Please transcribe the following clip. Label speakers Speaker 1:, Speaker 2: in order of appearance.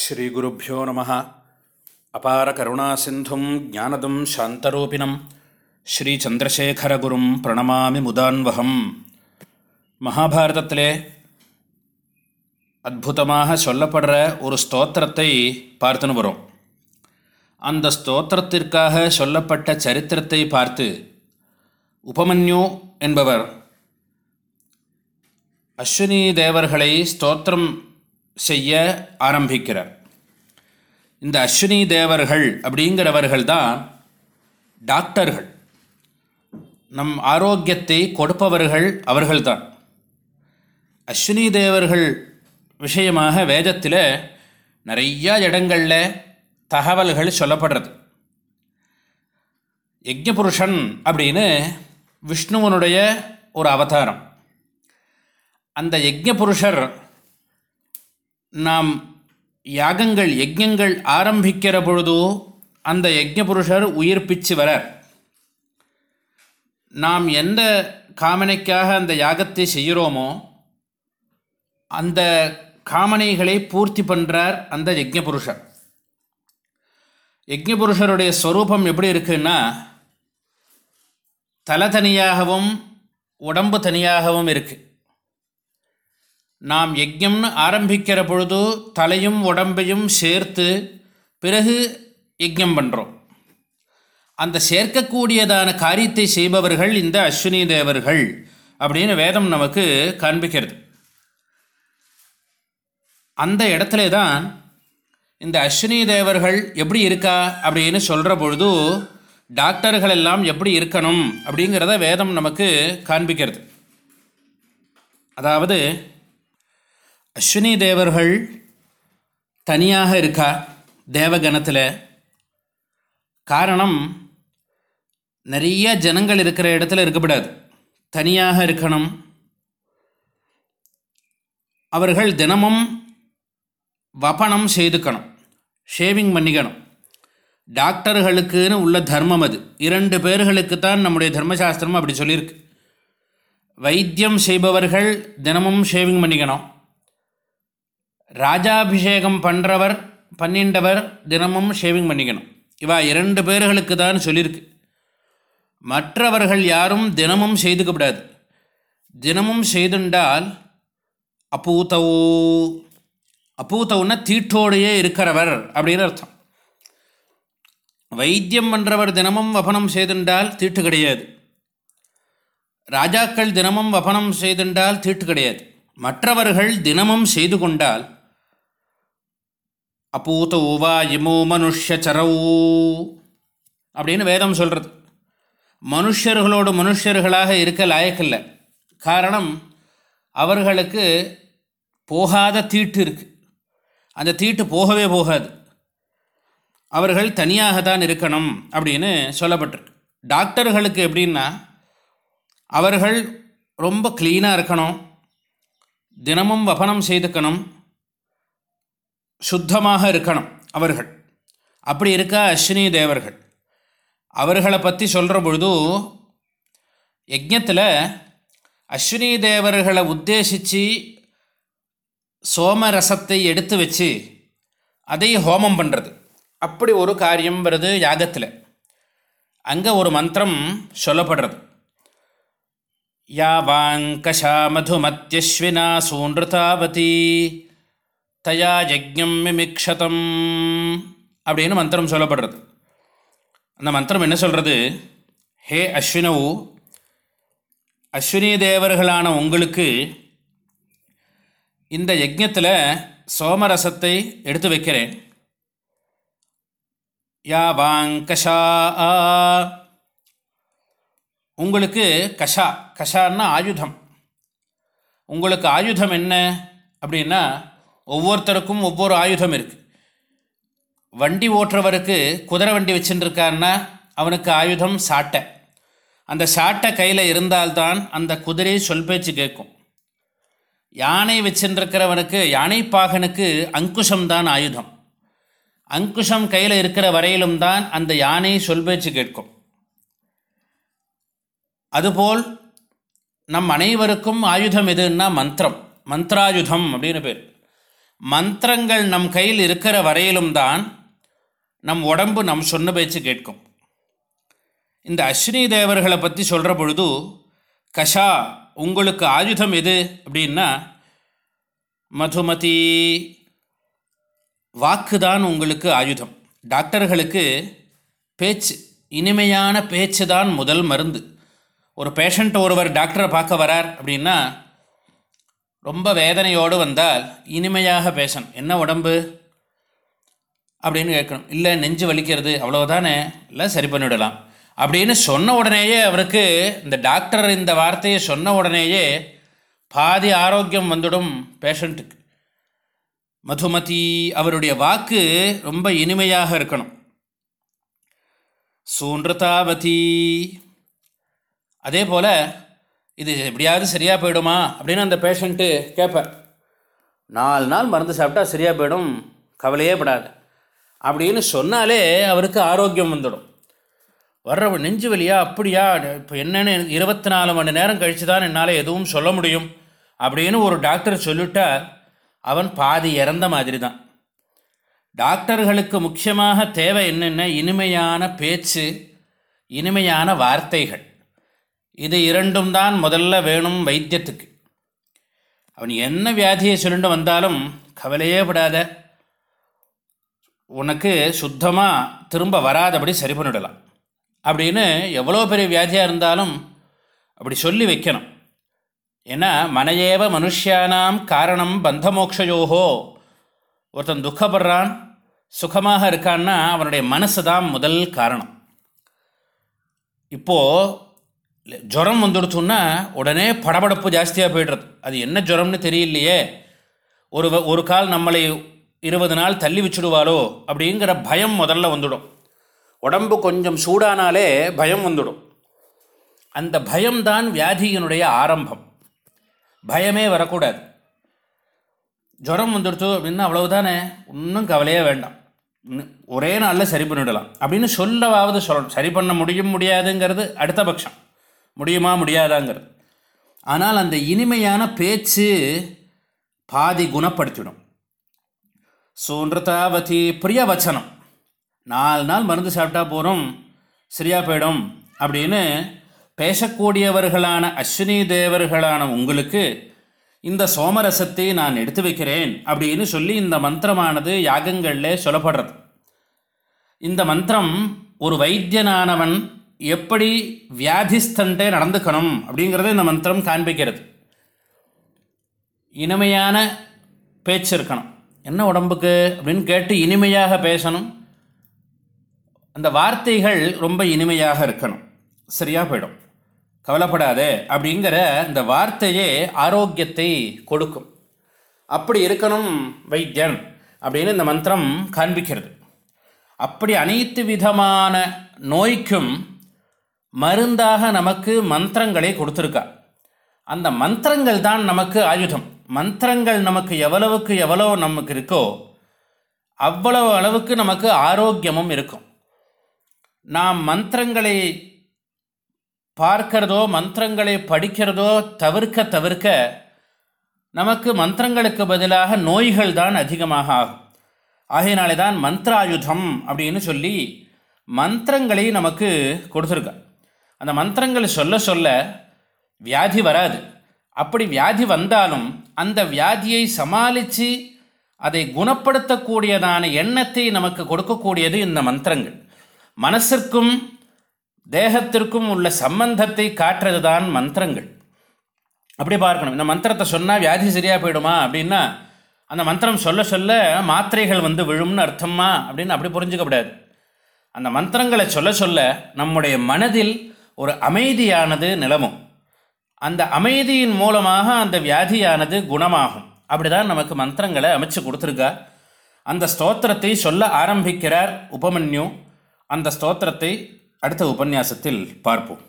Speaker 1: ஸ்ரீகுருப்போ நம. அபார கருணாசிந்தும் ஜானதும் சாந்தரூபிணம். ஸ்ரீச்சந்திரசேகரகுரும் பிரணமாமி முதான்வகம். மகாபாரதத்திலே அற்புதமாக சொல்லப்படுற ஒரு ஸ்தோத்திரத்தை பார்த்துன்னு வரும். அந்த ஸ்தோத்திரத்திற்காக சொல்லப்பட்ட சரித்திரத்தை பார்த்து உபமன்யு என்பவர் அஸ்வினி தேவர்களை ஸ்தோத்திரம் செய்ய ஆரம்பிக்கிறார். இந்த அஸ்வினி தேவர்கள் அப்படிங்கிறவர்கள் தான் டாக்டர்கள். நம் ஆரோக்கியத்தை கொடுப்பவர்கள் அவர்கள்தான் அஸ்வினி தேவர்கள் விஷயமாக வேதத்தில் நிறையா இடங்களில் தகவல்கள் சொல்லப்படுறது. யஜ்யபுருஷன் அப்படின்னு விஷ்ணுவனுடைய ஒரு அவதாரம். அந்த யஜ்ஞபுருஷர் நாம் யாகங்கள் யஜ்யங்கள் ஆரம்பிக்கிற பொழுதோ அந்த யஜ்ஞபுருஷர் உயிர்ப்பிச்சு வரார். நாம் எந்த காமனைக்காக அந்த யாகத்தை செய்கிறோமோ அந்த காமனைகளை பூர்த்தி பண்ணுறார் அந்த யஜ்ஞபுருஷர். யஜ்ஞபுருஷருடைய ஸ்வரூபம் எப்படி இருக்குன்னா தலை தனியாகவும் உடம்பு தனியாகவும் இருக்குது நாம் யஜ்யம்னு ஆரம்பிக்கிற பொழுது தலையும் உடம்பையும் சேர்த்து பிறகு யஜ்யம் பண்ணுறோம் அந்த சேர்க்கக்கூடியதான காரியத்தை செய்பவர்கள் இந்த அஸ்வினி தேவர்கள் அப்படின்னு வேதம் நமக்கு காண்பிக்கிறது. அந்த இடத்துல தான் இந்த அஸ்வினி தேவர்கள் எப்படி இருக்கா அப்படின்னு சொல்கிற பொழுது டாக்டர்கள் எல்லாம் எப்படி இருக்கணும் அப்படிங்கிறத வேதம் நமக்கு காண்பிக்கிறது. அதாவது அஸ்வினி தேவர்கள் தனியாக இருக்கா தேவகணத்தில்? காரணம் நிறைய ஜனங்கள் இருக்கிற இடத்துல இருக்கக்கூடாது தனியாக இருக்கணும். அவர்கள் தினமும் வபனம் செய்துக்கணும். ஷேவிங் பண்ணிக்கணும். டாக்டர்களுக்குன்னு உள்ள தர்மம் அது. இரண்டு பேர்களுக்கு தான் நம்முடைய தர்மசாஸ்திரம் அப்படி சொல்லியிருக்கு. வைத்தியம் செய்பவர்கள் தினமும் ஷேவிங் பண்ணிக்கணும். ராஜாபிஷேகம் பண்ணுறவர் பன்னிண்டவர் தினமும் ஷேவிங் பண்ணிக்கணும். இவா இரண்டு பேர்களுக்கு தான் சொல்லியிருக்கு மற்றவர்கள் யாரும் தினமும் செய்துக்கப்படாது தினமும் செய்துண்டால் அப்பூத்தவு அப்பூத்தவுன்னா தீட்டோடையே இருக்கிறவர் அப்படின்னு அர்த்தம். வைத்தியம் பண்ணுறவர் தினமும் வபனம் செய்துண்டால் தீட்டு கிடையாது. ராஜாக்கள் தினமும் வபனம் செய்துண்டால் தீட்டு கிடையாது. மற்றவர்கள் தினமும் செய்து கொண்டால் அப்பூத்த உவா இமோ மனுஷரவு அப்படின்னு வேதம் சொல்கிறது மனுஷர்களோடு மனுஷர்களாக இருக்க லாயக்கில்லை. காரணம் அவர்களுக்கு போகாத தீட்டு இருக்குது அந்த தீட்டு போகவே போகாது. அவர்கள் தனியாக தான் இருக்கணும் அப்படின்னு சொல்லப்பட்டிருக்கு. டாக்டர்களுக்கு எப்படின்னா அவர்கள் ரொம்ப க்ளீனாக இருக்கணும். தினமும் வபனம் செய்துக்கணும். சுத்தமாக இருக்கணும் அவர்கள். அப்படி இருக்கா அஸ்வினி தேவர்கள். அவர்களை பற்றி சொல்கிற பொழுது யஜ்யத்தில் அஸ்வினி தேவர்களை உத்தேசித்து சோமரசத்தை எடுத்து வச்சு அதை ஹோமம் பண்ணுறது அப்படி ஒரு காரியம் வருது யாகத்தில். அங்கே ஒரு மந்திரம் சொல்லப்படுறது. யாவாங்கஷா மதுமத்யஸ்வினா சூன்ருதாவதி தயா யஜ்யம் மிமிக்ஷதம் அப்படின்னு மந்திரம் சொல்லப்படுறது. அந்த மந்திரம் என்ன சொல்கிறது ஹே அஸ்வினவு அஸ்வினி தேவர்களான உங்களுக்கு இந்த யஜ்யத்தில் சோமரசத்தை எடுத்து வைக்கிறேன். யா வாங்கஷா உங்களுக்கு கஷா கஷான்னா ஆயுதம். உங்களுக்கு ஆயுதம் என்ன அப்படின்னா ஒவ்வொருத்தருக்கும் ஒவ்வொரு ஆயுதம் இருக்குது வண்டி ஓட்டுறவருக்கு குதிரை வண்டி வச்சுட்டுருக்காருன்னா அவனுக்கு ஆயுதம் சாட்டை. அந்த சாட்டை கையில் இருந்தால்தான் அந்த குதிரை சொல் பேச்சு கேட்கும். யானை வச்சுருக்கிறவனுக்கு யானைப்பாகனுக்கு அங்குஷம் தான் ஆயுதம். அங்குஷம் கையில் இருக்கிற வரையிலும் தான் அந்த யானை சொல் பேச்சு கேட்கும். அதுபோல் நம் அனைவருக்கும் ஆயுதம் எதுன்னா மந்திரம். மந்திராயுதம் அப்படின்னு பேர். மந்திரங்கள் நம் கையில் இருக்கிற வரையிலும் தான் நம் உடம்பு நம் சொன்ன பேச்சு கேட்கும். இந்த அஸ்வினி தேவர்களை பற்றி சொல்கிற பொழுது கஷா உங்களுக்கு ஆயுதம் எது? அப்படின்னா மதுமதி வாக்கு தான் உங்களுக்கு ஆயுதம். டாக்டர்களுக்கு பேச்சு இனிமையான பேச்சு தான் முதல் மருந்து. ஒரு பேஷண்ட் ஒருவர் டாக்டரை பார்க்க வரார் அப்படின்னா ரொம்ப வேதனையோடு வந்தால் இனிமையாக பேசணும். என்ன உடம்பு? அப்படின்னு கேட்கணும். இல்லை நெஞ்சு வலிக்கிறது அவ்வளோதானே இல்லை சரி பண்ணிவிடலாம். அப்படின்னு சொன்ன உடனேயே அவருக்கு இந்த டாக்டர் இந்த வார்த்தையை சொன்ன உடனேயே பாதி ஆரோக்கியம் வந்துடும் பேஷண்ட்டுக்கு. மதுமதி அவருடைய வாக்கு ரொம்ப இனிமையாக இருக்கணும். சூன்றதாவதி அதே போல் இது எப்படியாவது சரியாக போயிடுமா? அப்படின்னு அந்த பேஷண்ட்டு கேட்பேன். நாலு நாள் மருந்து சாப்பிட்டா சரியாக போயிடும் கவலையே படாது. அப்படின்னு சொன்னாலே அவருக்கு ஆரோக்கியம் வந்துடும். வர்ற நெஞ்சு வலியா அப்படியா இப்போ என்னென்னு எனக்கு இருபத்தி நாலு மணி நேரம் கழித்து தான் என்னால் எதுவும் சொல்ல முடியும் அப்படின்னு ஒரு டாக்டர் சொல்லிட்டா அவன் பாதி இறந்த மாதிரி தான் டாக்டர்களுக்கு முக்கியமாக தேவை என்னென்ன? இனிமையான பேச்சு இனிமையான வார்த்தைகள். இது இரண்டும் தான் முதல்ல வேணும் வைத்தியத்துக்கு. அவன் என்ன வியாதியை சொல்லிட்டு வந்தாலும் கவலையே படாத. உனக்கு சுத்தமாக திரும்ப வராதபடி சரி பண்ணிடலாம். அப்படின்னு எவ்வளோ பெரிய வியாதியாக இருந்தாலும் அப்படி சொல்லி வைக்கணும். ஏன்னா மனையேவ மனுஷியானாம் காரணம் பந்தமோக்ஷயோகோ. ஒருத்தன் துக்கப்படுறான் சுகமாக இருக்கான்னா அவனுடைய மனசு தான் முதல் காரணம். இப்போது ஜுரம் வந்துடுச்சுன்னா உடனே படபடப்பு ஜாஸ்தியாக போய்டுறது. அது என்ன ஜுரம்னு தெரியலையே. ஒரு ஒரு கால் நம்மளை இருபது நாள் தள்ளி வச்சுடுவாளோ அப்படிங்கிற பயம் முதல்ல வந்துடும். உடம்பு கொஞ்சம் சூடானாலே பயம் வந்துடும். அந்த பயம்தான் வியாதியினுடைய ஆரம்பம். பயமே வரக்கூடாது. ஜுரம் வந்துடுச்சு அப்படின்னா அவ்வளவுதானே. இன்னும் கவலையே வேண்டாம். ஒரே நாளில் சரி பண்ணிவிடலாம் அப்படின்னு சொல்லவாவது சொல்லணும். சரி பண்ண முடியும் முடியாதுங்கிறது அடுத்த பட்சம். முடியுமா முடியாதாங்கிறது. ஆனால் அந்த இனிமையான பேச்சு பாதி குணப்படுத்திடும் சூன்றதாவதி பிரிய வச்சனம். நாலு நாள் மருந்து சாப்பிட்டா போகிறோம் சரியா போயிடும் அப்படின்னு பேசக்கூடியவர்களான அஸ்வினி தேவர்களான உங்களுக்கு இந்த சோமரசத்தை நான் எடுத்து வைக்கிறேன் அப்படின்னு சொல்லி இந்த மந்திரமானது யாகங்களில் சொல்லப்படுறது. இந்த மந்திரம் ஒரு வைத்தியனானவன் எப்படி வியாதிஸ்தன்ட்டே நடந்துக்கணும் அப்படிங்கிறத இந்த மந்திரம் காண்பிக்கிறது. இனிமையான பேச்சு இருக்கணும். என்ன உடம்புக்கு அப்படின்னு கேட்டு இனிமையாக பேசணும். அந்த வார்த்தைகள் ரொம்ப இனிமையாக இருக்கணும். சரியாக போயிடும். கவலைப்படாதே அப்படிங்கிற இந்த வார்த்தையே ஆரோக்கியத்தை கொடுக்கும். அப்படி இருக்கணும் வைத்தியன் அப்படின்னு இந்த மந்திரம் காண்பிக்கிறது. அப்படி அனைத்து விதமான நோய்க்கும் மருந்தாக நமக்கு மந்திரங்களை கொடுத்துருக்கா. அந்த மந்திரங்கள் தான் நமக்கு ஆயுதம். மந்திரங்கள் நமக்கு எவ்வளவுக்கு எவ்வளோ நமக்கு இருக்கோ அவ்வளவு அளவுக்கு நமக்கு ஆரோக்கியமும் இருக்கும். நாம் மந்திரங்களை பார்க்கிறதோ மந்திரங்களை படிக்கிறதோ தவிர்க்க தவிர்க்க நமக்கு மந்திரங்களுக்கு பதிலாக நோய்கள் தான் அதிகமாக ஆகும். ஆகையினாலே தான் மந்திராயுதம் அப்படின்னு சொல்லி மந்திரங்களை நமக்கு கொடுத்துருக்கா. அந்த மந்திரங்கள் சொல்ல சொல்ல வியாதி வராது. அப்படி வியாதி வந்தாலும் அந்த வியாதியை சமாளித்து அதை குணப்படுத்தக்கூடியதான எண்ணத்தை நமக்கு கொடுக்கக்கூடியது இந்த மந்திரங்கள். மனசிற்கும் தேகத்திற்கும் உள்ள சம்பந்தத்தை காட்டுறது தான் மந்திரங்கள். அப்படி பார்க்கணும். இந்த மந்திரத்தை சொன்னால் வியாதி சரியாக போயிடுமா அப்படின்னா அந்த மந்திரம் சொல்ல சொல்ல மாத்திரைகள் வந்து விழும்னு அர்த்தமா அப்படின்னு அப்படி புரிஞ்சுக்கப்படாது அந்த மந்திரங்களை சொல்ல சொல்ல நம்முடைய மனதில் ஒரு அமைதியானது நிலமும் அந்த அமைதியின் மூலமாக அந்த வியாதியானது குணமாகும். அப்படிதான் நமக்கு மந்திரங்களை அமைச்சு கொடுத்துருக்கா அந்த ஸ்தோத்திரத்தை சொல்ல ஆரம்பிக்கிறார் உபமன்யு. அந்த ஸ்தோத்திரத்தை அடுத்த உபன்யாசத்தில் பார்ப்போம்.